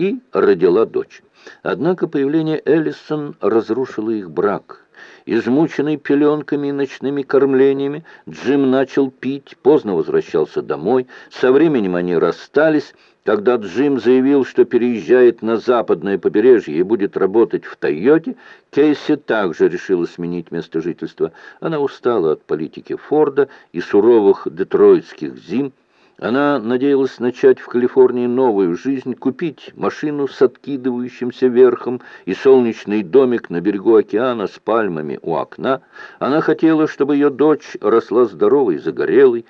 и родила дочь. Однако появление Эллисон разрушило их брак. Измученный пеленками и ночными кормлениями, Джим начал пить, поздно возвращался домой. Со временем они расстались. Когда Джим заявил, что переезжает на западное побережье и будет работать в Тойоте, Кейси также решила сменить место жительства. Она устала от политики Форда и суровых детройтских зим, она надеялась начать в Калифорнии новую жизнь, купить машину с откидывающимся верхом и солнечный домик на берегу океана с пальмами у окна. Она хотела, чтобы ее дочь росла здоровой, загорелой.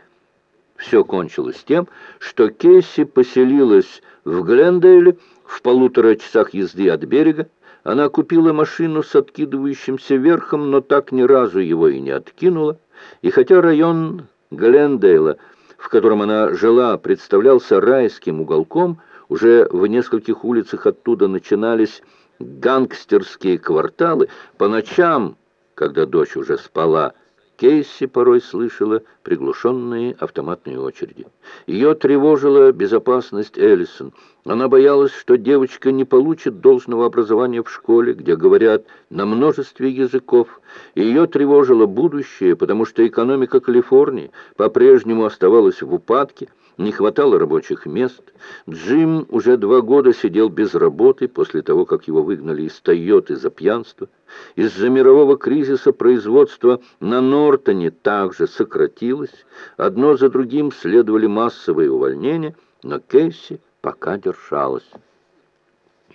Все кончилось тем, что Кейси поселилась в Глендейле в полутора часах езды от берега. Она купила машину с откидывающимся верхом, но так ни разу его и не откинула. И хотя район Глендейла – в котором она жила, представлялся райским уголком, уже в нескольких улицах оттуда начинались гангстерские кварталы. По ночам, когда дочь уже спала, Кейси порой слышала приглушенные автоматные очереди. Ее тревожила безопасность Эллисон. Она боялась, что девочка не получит должного образования в школе, где говорят на множестве языков. Ее тревожило будущее, потому что экономика Калифорнии по-прежнему оставалась в упадке, не хватало рабочих мест. Джим уже два года сидел без работы после того, как его выгнали из Тойоты за пьянство. Из-за мирового кризиса производство на Нортоне также сократилось. Одно за другим следовали массовые увольнения, но Кейси пока держалась.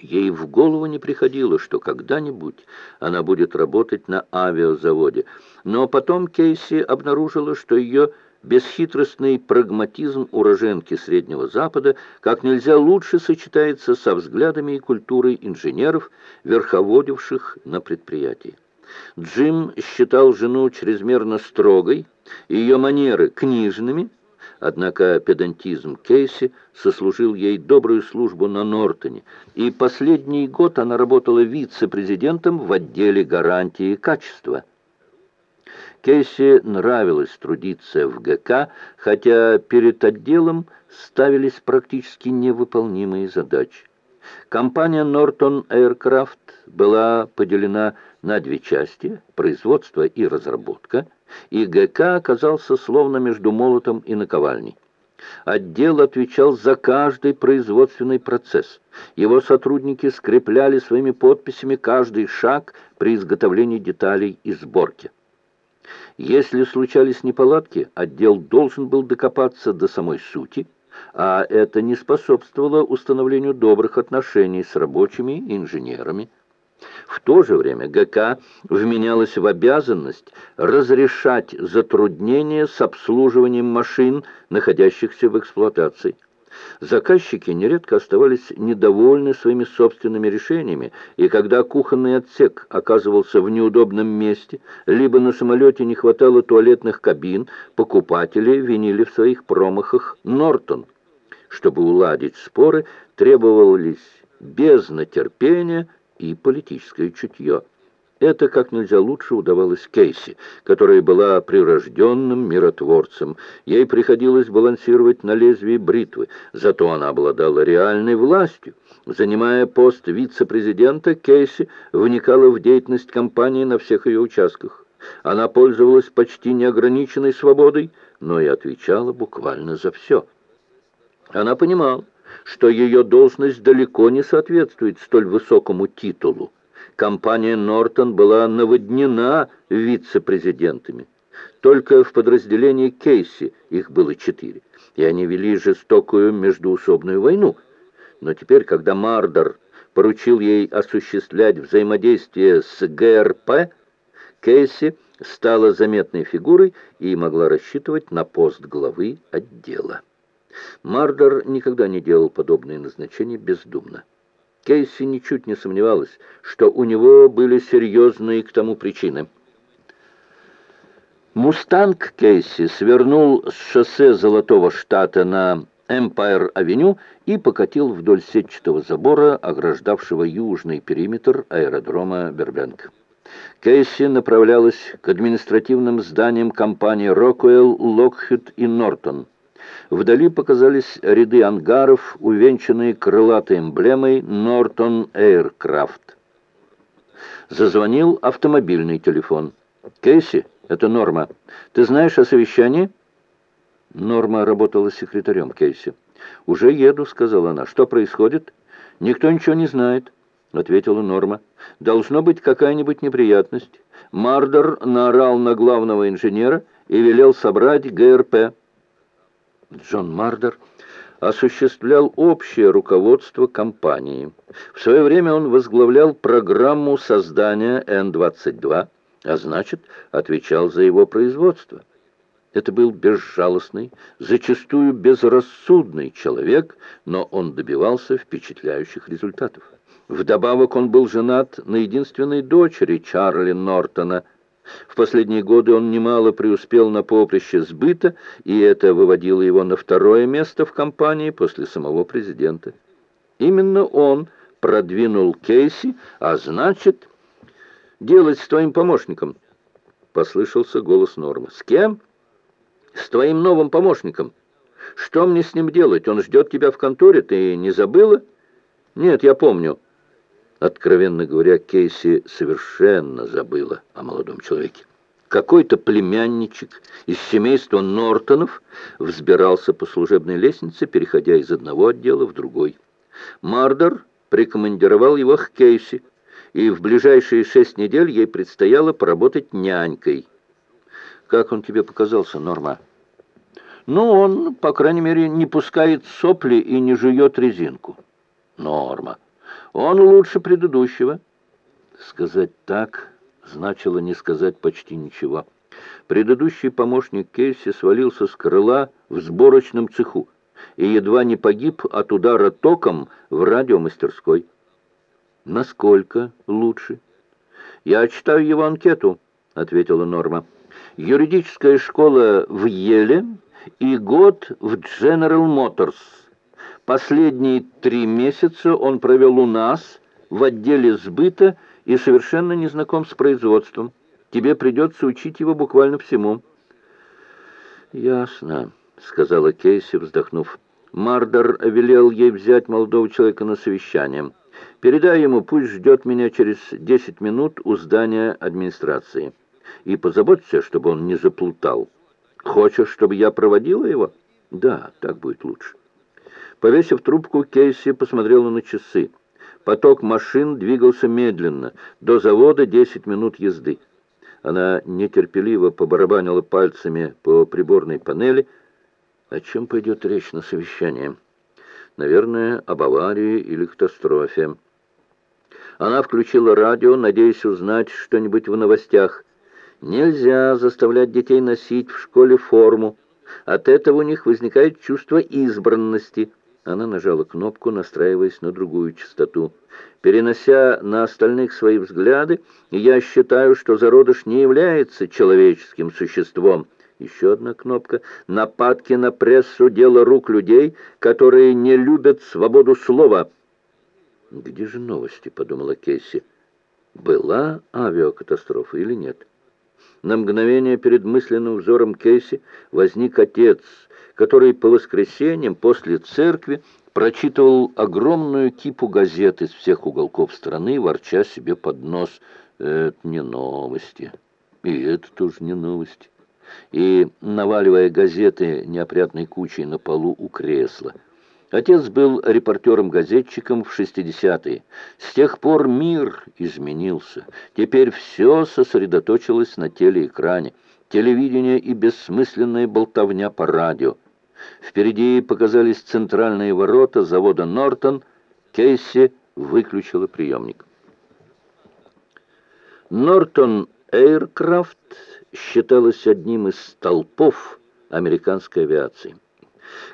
Ей в голову не приходило, что когда-нибудь она будет работать на авиазаводе. Но потом Кейси обнаружила, что ее бесхитростный прагматизм уроженки Среднего Запада как нельзя лучше сочетается со взглядами и культурой инженеров, верховодивших на предприятии. Джим считал жену чрезмерно строгой, ее манеры книжными, однако педантизм Кейси сослужил ей добрую службу на Нортоне, и последний год она работала вице-президентом в отделе гарантии качества – Кейси нравилось трудиться в ГК, хотя перед отделом ставились практически невыполнимые задачи. Компания Norton Aircraft была поделена на две части – производство и разработка, и ГК оказался словно между молотом и наковальней. Отдел отвечал за каждый производственный процесс. Его сотрудники скрепляли своими подписями каждый шаг при изготовлении деталей и сборке. Если случались неполадки, отдел должен был докопаться до самой сути, а это не способствовало установлению добрых отношений с рабочими и инженерами. В то же время ГК вменялась в обязанность разрешать затруднения с обслуживанием машин, находящихся в эксплуатации. Заказчики нередко оставались недовольны своими собственными решениями, и когда кухонный отсек оказывался в неудобном месте, либо на самолете не хватало туалетных кабин, покупатели винили в своих промахах Нортон. Чтобы уладить споры, требовались бездна терпения и политическое чутье. Это как нельзя лучше удавалось Кейси, которая была прирожденным миротворцем. Ей приходилось балансировать на лезвии бритвы, зато она обладала реальной властью. Занимая пост вице-президента, Кейси вникала в деятельность компании на всех ее участках. Она пользовалась почти неограниченной свободой, но и отвечала буквально за все. Она понимала, что ее должность далеко не соответствует столь высокому титулу компания «Нортон» была наводнена вице-президентами. Только в подразделении Кейси их было четыре, и они вели жестокую междуусобную войну. Но теперь, когда Мардер поручил ей осуществлять взаимодействие с ГРП, Кейси стала заметной фигурой и могла рассчитывать на пост главы отдела. Мардер никогда не делал подобные назначения бездумно. Кейси ничуть не сомневалась, что у него были серьезные к тому причины. «Мустанг» Кейси свернул с шоссе Золотого Штата на Эмпайр-авеню и покатил вдоль сетчатого забора, ограждавшего южный периметр аэродрома Бербенк. Кейси направлялась к административным зданиям компании «Роквелл», «Локхед» и «Нортон». Вдали показались ряды ангаров, увенчанные крылатой эмблемой «Нортон Эйркрафт». Зазвонил автомобильный телефон. «Кейси, это Норма. Ты знаешь о совещании?» Норма работала секретарем Кейси. «Уже еду», — сказала она. «Что происходит?» «Никто ничего не знает», — ответила Норма. «Должно быть какая-нибудь неприятность. Мардер наорал на главного инженера и велел собрать ГРП». Джон Мардер осуществлял общее руководство компании. В свое время он возглавлял программу создания Н-22, а значит, отвечал за его производство. Это был безжалостный, зачастую безрассудный человек, но он добивался впечатляющих результатов. Вдобавок он был женат на единственной дочери Чарли Нортона. В последние годы он немало преуспел на поприще сбыта, и это выводило его на второе место в компании после самого президента. Именно он продвинул Кейси, а значит, делать с твоим помощником. Послышался голос Нормы. С кем? с твоим новым помощником. Что мне с ним делать? Он ждет тебя в конторе, ты не забыла? Нет, я помню. Откровенно говоря, Кейси совершенно забыла о молодом человеке. Какой-то племянничек из семейства Нортонов взбирался по служебной лестнице, переходя из одного отдела в другой. Мардер прикомандировал его к Кейси, и в ближайшие шесть недель ей предстояло поработать нянькой – как он тебе показался, Норма? Ну, он, по крайней мере, не пускает сопли и не жует резинку. Норма. Он лучше предыдущего. Сказать так значило не сказать почти ничего. Предыдущий помощник Кейси свалился с крыла в сборочном цеху и едва не погиб от удара током в радиомастерской. Насколько лучше? Я читаю его анкету, ответила Норма юридическая школа в Еле и год в General Motors. Последние три месяца он провел у нас в отделе сбыта и совершенно не знаком с производством. Тебе придется учить его буквально всему». «Ясно», — сказала Кейси, вздохнув. Мардер велел ей взять молодого человека на совещание. «Передай ему, пусть ждет меня через десять минут у здания администрации» и позаботься, чтобы он не заплутал. Хочешь, чтобы я проводила его? Да, так будет лучше. Повесив трубку, Кейси посмотрела на часы. Поток машин двигался медленно. До завода 10 минут езды. Она нетерпеливо побарабанила пальцами по приборной панели. О чем пойдет речь на совещании? Наверное, об аварии или катастрофе. Она включила радио, надеясь узнать что-нибудь в новостях. Нельзя заставлять детей носить в школе форму. От этого у них возникает чувство избранности. Она нажала кнопку, настраиваясь на другую частоту. Перенося на остальных свои взгляды, я считаю, что зародыш не является человеческим существом. Еще одна кнопка. Нападки на прессу – дело рук людей, которые не любят свободу слова. «Где же новости?» – подумала Кейси. «Была авиакатастрофа или нет?» На мгновение перед мысленным взором Кейси возник отец, который по воскресеньям после церкви прочитывал огромную кипу газет из всех уголков страны, ворча себе под нос. Это не новости. И это тоже не новости. И наваливая газеты неопрятной кучей на полу у кресла. Отец был репортером-газетчиком в 60-е. С тех пор мир изменился. Теперь все сосредоточилось на телеэкране. Телевидение и бессмысленная болтовня по радио. Впереди показались центральные ворота завода «Нортон». Кейси выключила приемник. «Нортон Эйркрафт» считалась одним из столпов американской авиации.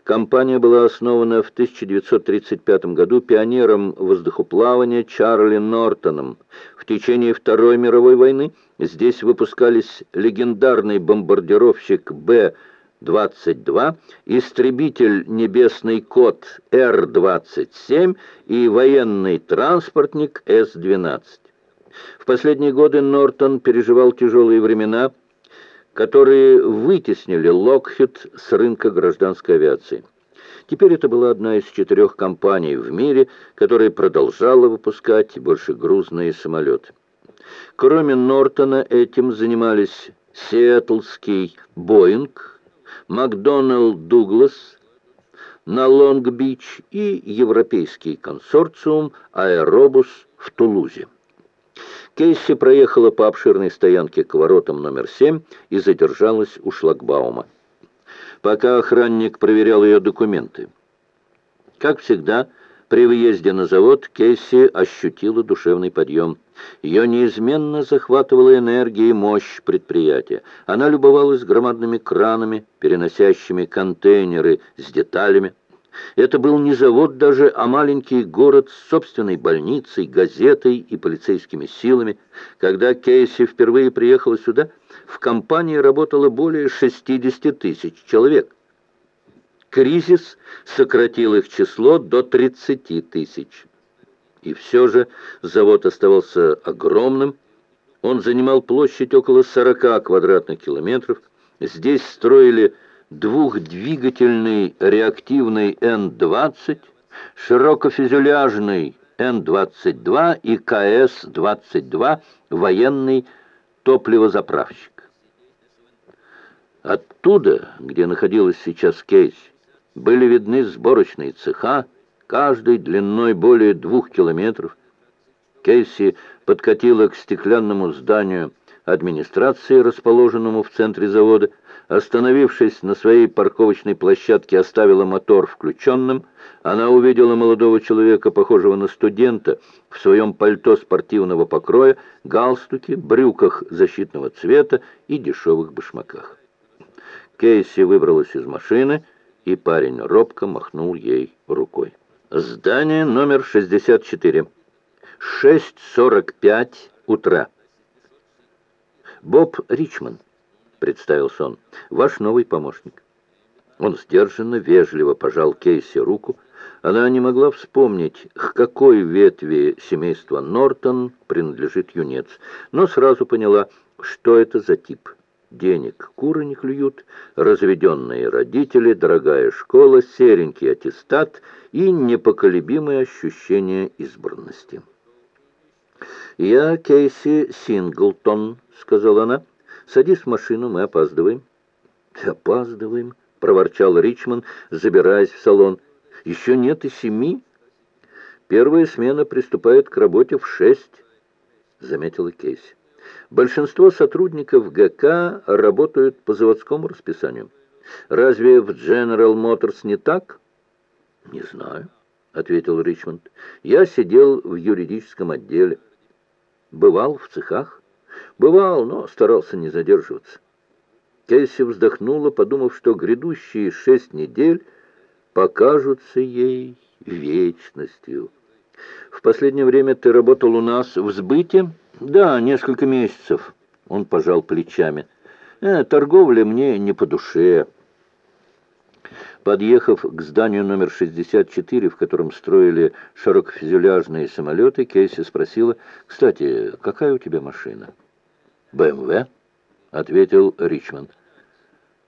Компания была основана в 1935 году пионером воздухоплавания Чарли Нортоном. В течение Второй мировой войны здесь выпускались легендарный бомбардировщик Б-22, истребитель «Небесный кот» Р-27 и военный транспортник С-12. В последние годы Нортон переживал тяжелые времена – которые вытеснили Локхит с рынка гражданской авиации. Теперь это была одна из четырех компаний в мире, которая продолжала выпускать большегрузные самолеты. Кроме Нортона этим занимались Сиэтлский Боинг, Макдоналд Дуглас на Лонг-Бич и европейский консорциум Аэробус в Тулузе. Кейси проехала по обширной стоянке к воротам номер 7 и задержалась у шлагбаума. Пока охранник проверял ее документы. Как всегда, при въезде на завод Кейси ощутила душевный подъем. Ее неизменно захватывала энергия и мощь предприятия. Она любовалась громадными кранами, переносящими контейнеры с деталями. Это был не завод даже, а маленький город с собственной больницей, газетой и полицейскими силами. Когда Кейси впервые приехала сюда, в компании работало более 60 тысяч человек. Кризис сократил их число до 30 тысяч. И все же завод оставался огромным. Он занимал площадь около 40 квадратных километров. Здесь строили двухдвигательный реактивный Н-20, широкофюзеляжный Н-22 и КС-22 военный топливозаправщик. Оттуда, где находилась сейчас Кейс, были видны сборочные цеха, каждый длиной более двух километров. Кейси подкатила к стеклянному зданию администрации, расположенному в центре завода. Остановившись на своей парковочной площадке, оставила мотор включенным. Она увидела молодого человека, похожего на студента, в своем пальто спортивного покроя, галстуке, брюках защитного цвета и дешевых башмаках. Кейси выбралась из машины, и парень робко махнул ей рукой. Здание номер 64. 6.45 утра. «Боб Ричман», — представился он, — «ваш новый помощник». Он сдержанно, вежливо пожал Кейси руку. Она не могла вспомнить, к какой ветви семейства Нортон принадлежит юнец, но сразу поняла, что это за тип — денег куры не клюют, разведенные родители, дорогая школа, серенький аттестат и непоколебимое ощущение избранности. «Я Кейси Синглтон», — сказала она. «Садись в машину, мы опаздываем». «Опаздываем», — проворчал Ричман, забираясь в салон. «Еще нет и семи». «Первая смена приступает к работе в шесть», — заметила Кейси. Большинство сотрудников ГК работают по заводскому расписанию. Разве в General Motors не так? Не знаю, ответил Ричмонд. Я сидел в юридическом отделе. Бывал в цехах? Бывал, но старался не задерживаться. Кейси вздохнула, подумав, что грядущие шесть недель покажутся ей вечностью. В последнее время ты работал у нас в сбыте? «Да, несколько месяцев», — он пожал плечами. «Э, торговля мне не по душе». Подъехав к зданию номер 64, в котором строили широкофюзеляжные самолеты, Кейси спросила, «Кстати, какая у тебя машина?» «БМВ», — ответил Ричмонд.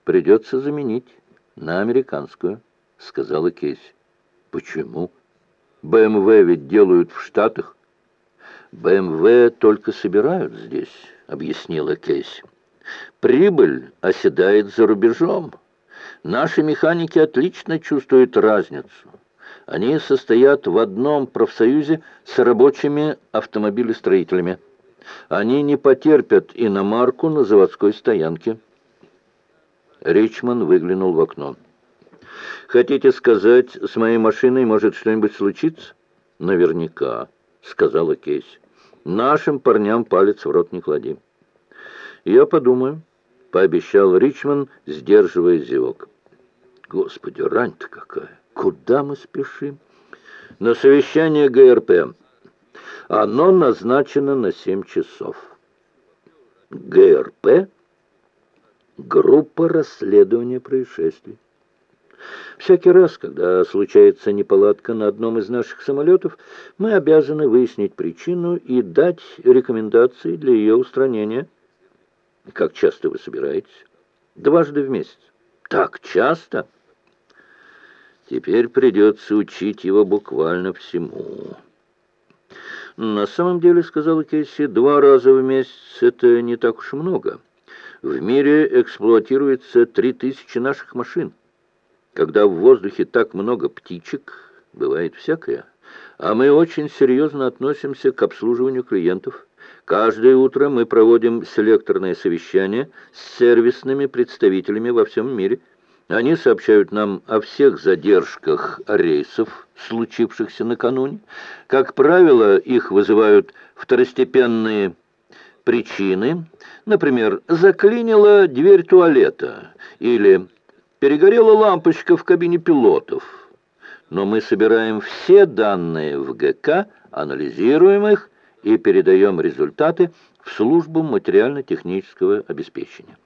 «Придется заменить на американскую», — сказала Кейси. «Почему? БМВ ведь делают в Штатах». БМВ только собирают здесь», — объяснила Кейси. «Прибыль оседает за рубежом. Наши механики отлично чувствуют разницу. Они состоят в одном профсоюзе с рабочими автомобилестроителями. Они не потерпят иномарку на заводской стоянке». Ричман выглянул в окно. «Хотите сказать, с моей машиной может что-нибудь случиться?» «Наверняка», — сказала Кейси. Нашим парням палец в рот не клади. Я подумаю, пообещал Ричман, сдерживая зевок. Господи, рань-то какая! Куда мы спешим? На совещание ГРП. Оно назначено на семь часов. ГРП? Группа расследования происшествий. Всякий раз, когда случается неполадка на одном из наших самолетов, мы обязаны выяснить причину и дать рекомендации для ее устранения. Как часто вы собираетесь? Дважды в месяц. Так часто? Теперь придется учить его буквально всему. На самом деле, сказала Кейси, два раза в месяц это не так уж много. В мире эксплуатируется три тысячи наших машин. Когда в воздухе так много птичек, бывает всякое. А мы очень серьезно относимся к обслуживанию клиентов. Каждое утро мы проводим селекторное совещание с сервисными представителями во всем мире. Они сообщают нам о всех задержках рейсов, случившихся накануне. Как правило, их вызывают второстепенные причины. Например, заклинила дверь туалета или перегорела лампочка в кабине пилотов. Но мы собираем все данные в ГК, анализируем их и передаем результаты в службу материально-технического обеспечения.